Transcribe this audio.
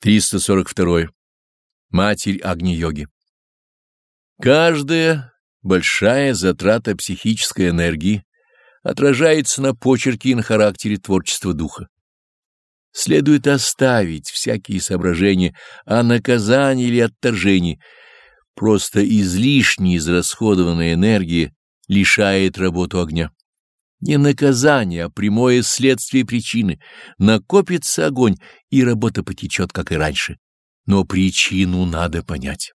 342. Матерь Агни-йоги. Каждая большая затрата психической энергии отражается на почерке и на характере творчества духа. Следует оставить всякие соображения о наказании или отторжении. Просто излишне израсходованная энергия лишает работу огня. Не наказание, а прямое следствие причины. Накопится огонь, и работа потечет, как и раньше. Но причину надо понять.